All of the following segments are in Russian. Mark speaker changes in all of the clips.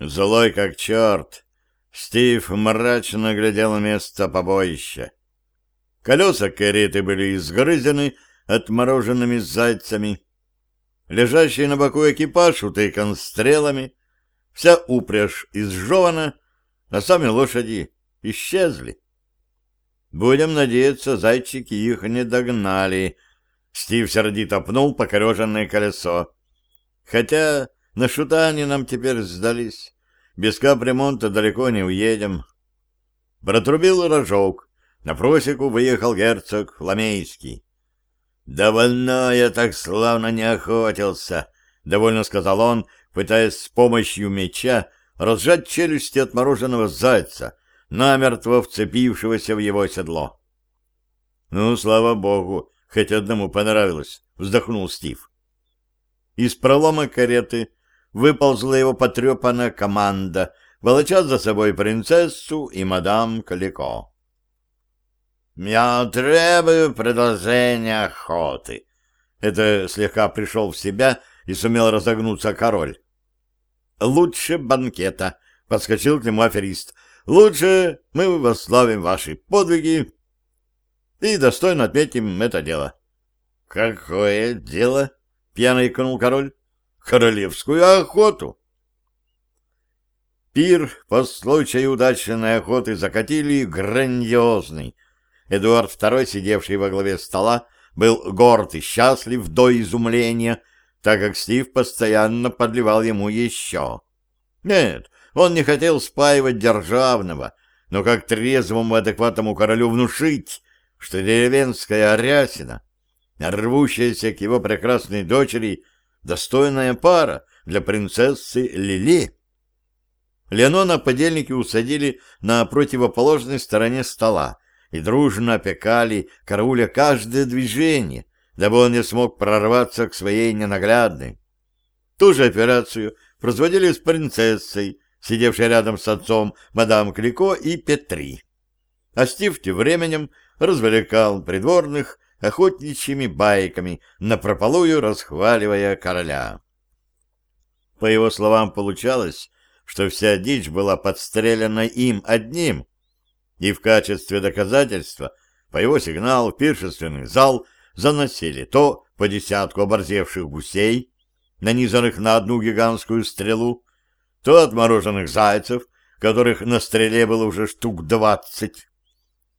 Speaker 1: Злой как черт, Стив мрачно глядел место побоища. Колеса кареты были изгрызены отмороженными зайцами. Лежащий на боку экипаж утыкан стрелами, вся упряжь изжевана, а сами лошади исчезли. Будем надеяться, зайчики их не догнали. Стив сердито пнул покореженное колесо. Хотя на шута они нам теперь сдались. Без капремонта далеко не уедем. Протрубил рожок. На просеку выехал герцог Ламейский. «Давно я так славно не охотился», — довольно сказал он, пытаясь с помощью меча разжать челюсти отмороженного зайца, намертво вцепившегося в его седло. «Ну, слава богу, хоть одному понравилось», — вздохнул Стив. Из пролома кареты выползла его потрепанная команда, волоча за собой принцессу и мадам Калико. «Я требую продолжения охоты». Это слегка пришел в себя и сумел разогнуться король. «Лучше банкета», — подскочил к нему аферист. «Лучше мы восславим ваши подвиги и достойно отметим это дело». «Какое дело?» — пьяно икнул король. «Королевскую охоту». Пир по случаю удачной охоты закатили грандиозный — Эдуард II, сидевший во главе стола, был горд и счастлив до изумления, так как Стив постоянно подливал ему еще. Нет, он не хотел спаивать державного, но как трезвому адекватному королю внушить, что деревенская Арясина, рвущаяся к его прекрасной дочери, достойная пара для принцессы Лили. Леонона подельники усадили на противоположной стороне стола, и дружно опекали карауля каждое движение, дабы он не смог прорваться к своей ненаглядной. Ту же операцию производили с принцессой, сидевшей рядом с отцом мадам Клико и Петри. А Стив тем временем развлекал придворных охотничьими байками, напропалую расхваливая короля. По его словам, получалось, что вся дичь была подстрелена им одним, и в качестве доказательства по его сигналу в пиршественный зал заносили то по десятку оборзевших гусей, нанизанных на одну гигантскую стрелу, то отмороженных зайцев, которых на стреле было уже штук двадцать.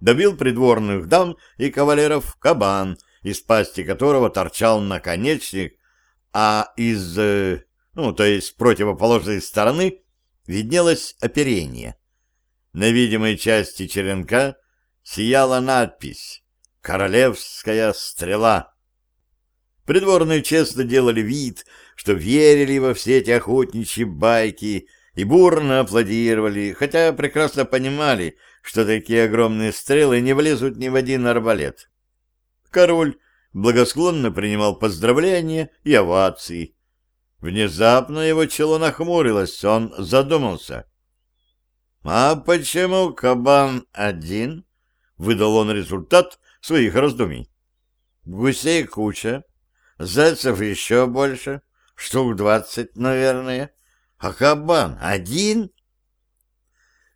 Speaker 1: Добил придворных дам и кавалеров кабан, из пасти которого торчал наконечник, а из, э, ну, то есть противоположной стороны, виднелось оперение. На видимой части черенка сияла надпись «Королевская стрела». Придворные честно делали вид, что верили во все эти охотничьи байки и бурно аплодировали, хотя прекрасно понимали, что такие огромные стрелы не влезут ни в один арбалет. Король благосклонно принимал поздравления и овации. Внезапно его чело нахмурилось, он задумался. «А почему кабан один?» — выдал он результат своих раздумий. «Гусей куча, зайцев еще больше, штук двадцать, наверное, а кабан один?»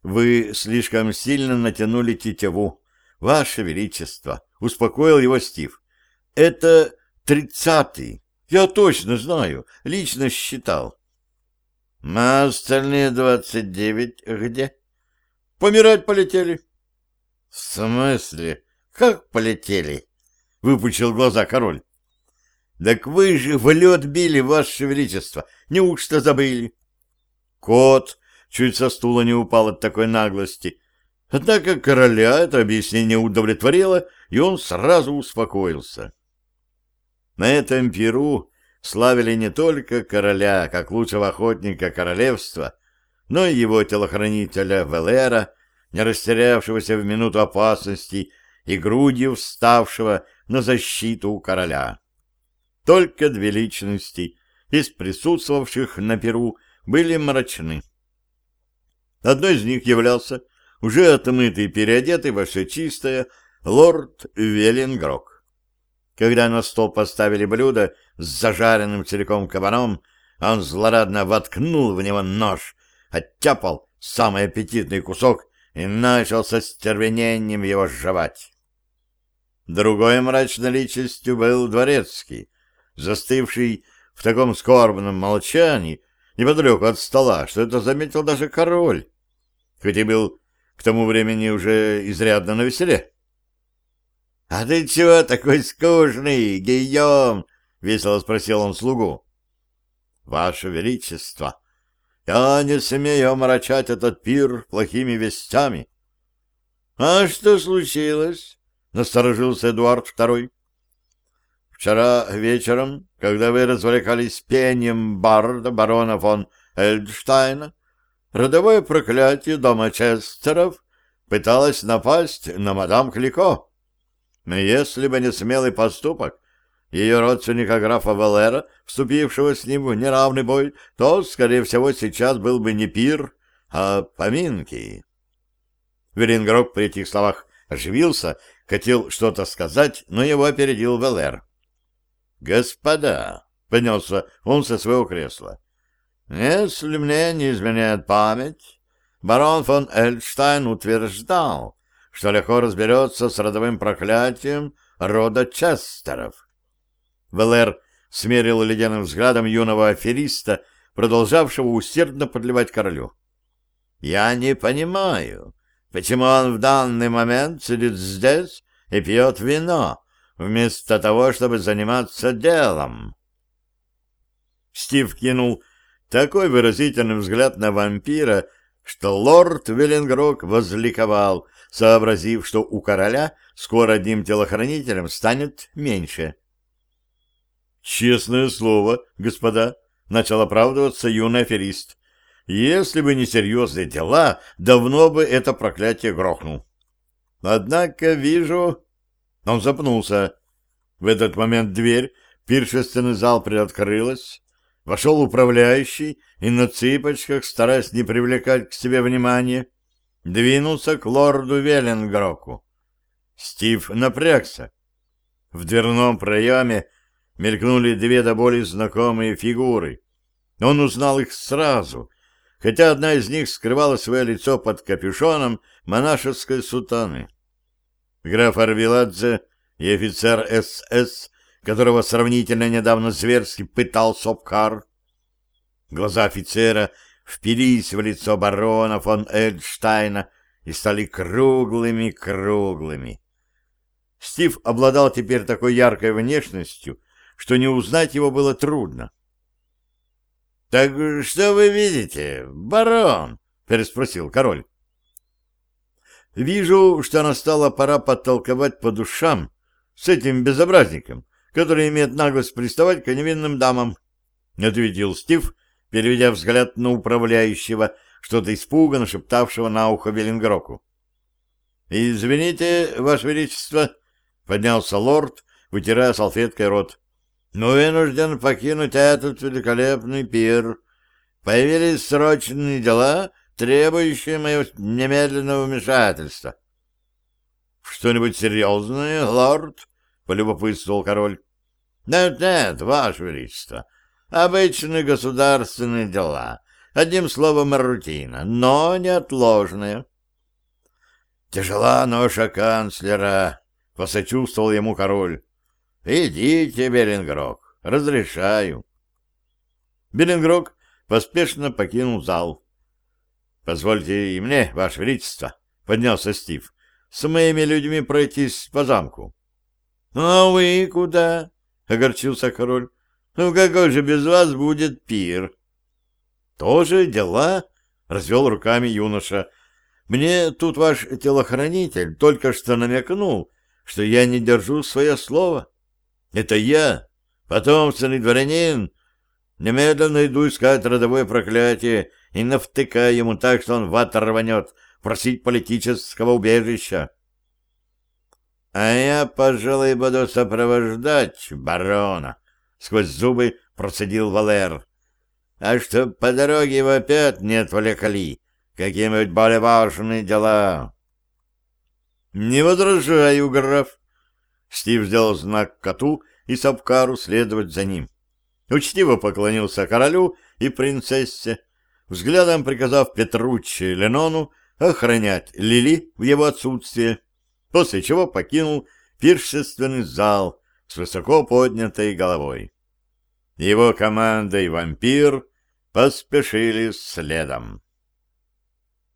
Speaker 1: «Вы слишком сильно натянули тетиву, Ваше Величество», — успокоил его Стив. «Это тридцатый, я точно знаю, лично считал». А остальные двадцать девять где? Помирать полетели. В смысле? Как полетели? Выпучил глаза король. Так вы же в лед били, ваше величество. Неужто забыли? Кот чуть со стула не упал от такой наглости. Однако короля это объяснение удовлетворило, и он сразу успокоился. На этом перу славили не только короля, как лучшего охотника королевства, но и его телохранителя Велера, не растерявшегося в минуту опасности и грудью вставшего на защиту короля. Только две личности из присутствовавших на Перу были мрачны. Одной из них являлся уже отмытый и переодетый во все чистое лорд Веленгрок. Когда на стол поставили блюдо с зажаренным целиком кабаном, он злорадно воткнул в него нож, оттяпал самый аппетитный кусок и начал со стервенением его сживать. Другой мрачной личностью был дворецкий, застывший в таком скорбном молчании неподалеку от стола, что это заметил даже король, хоть и был к тому времени уже изрядно на веселе. — А ты чего такой скучный, Гийом? — весело спросил он слугу. — Ваше Величество, я не смею омрачать этот пир плохими вестями. — А что случилось? — насторожился Эдуард Второй. — Вчера вечером, когда вы развлекались пением барда барона фон Эльдштайна, родовое проклятие дома Честеров пыталось напасть на мадам Клико. Но если бы не смелый поступок ее родственника графа Валера, вступившего с ним в неравный бой, то, скорее всего, сейчас был бы не пир, а поминки. Верингрок при этих словах оживился, хотел что-то сказать, но его опередил Валер. «Господа!» — поднялся он со своего кресла. «Если мне не изменяет память, барон фон Эльштайн утверждал, что легко разберется с родовым проклятием рода Честеров. Велер смерил ледяным взглядом юного афериста, продолжавшего усердно подливать королю. «Я не понимаю, почему он в данный момент сидит здесь и пьет вино, вместо того, чтобы заниматься делом?» Стив кинул такой выразительный взгляд на вампира, что лорд Веллингрок возликовал, сообразив, что у короля скоро одним телохранителем станет меньше. «Честное слово, господа», — начал оправдываться юный аферист, «если бы не серьезные дела, давно бы это проклятие грохнул. Однако вижу...» Он запнулся. В этот момент дверь пиршественный зал приоткрылась, вошел управляющий и на цыпочках, стараясь не привлекать к себе внимания, двинулся к лорду Веллингроку. Стив напрягся. В дверном проеме мелькнули две до боли знакомые фигуры. Он узнал их сразу, хотя одна из них скрывала свое лицо под капюшоном монашеской сутаны. Граф Арвиладзе и офицер СС, которого сравнительно недавно зверски пытал Сопкар. Глаза офицера впились в лицо барона фон Эдштайна и стали круглыми-круглыми. Стив обладал теперь такой яркой внешностью, что не узнать его было трудно. — Так что вы видите, барон? — переспросил король. — Вижу, что настала пора подтолковать по душам с этим безобразником, который имеет наглость приставать к невинным дамам, — ответил Стив, переведя взгляд на управляющего, что-то испуганно шептавшего на ухо Велингроку. — Извините, Ваше Величество, — поднялся лорд, вытирая салфеткой рот, — но вынужден покинуть этот великолепный пир. Появились срочные дела, требующие моего немедленного вмешательства. — Что-нибудь серьезное, лорд? — полюбопытствовал король. — Нет, нет, Ваше Величество, Обычные государственные дела. Одним словом, рутина, но неотложная. Тяжела ноша канцлера, — посочувствовал ему король. Идите, Берингрок, разрешаю. Берингрок поспешно покинул зал. — Позвольте и мне, Ваше Величество, — поднялся Стив, — с моими людьми пройтись по замку. — А вы куда? — огорчился король. Ну какой же без вас будет пир? Тоже дела? Развел руками юноша. Мне тут ваш телохранитель только что намекнул, что я не держу свое слово. Это я, потомственный дворянин, немедленно иду искать родовое проклятие и навтыкаю ему так, что он в ад рванет просить политического убежища. А я, пожалуй, буду сопровождать барона, сквозь зубы процедил Валер. А чтоб по дороге его опять не отвлекали какие-нибудь более важные дела. Не возражаю, граф. Стив сделал знак коту и Сапкару следовать за ним. Учтиво поклонился королю и принцессе, взглядом приказав Петруччи Ленону охранять Лили в его отсутствие, после чего покинул пиршественный зал с высоко поднятой головой. Его команда и вампир поспешили следом.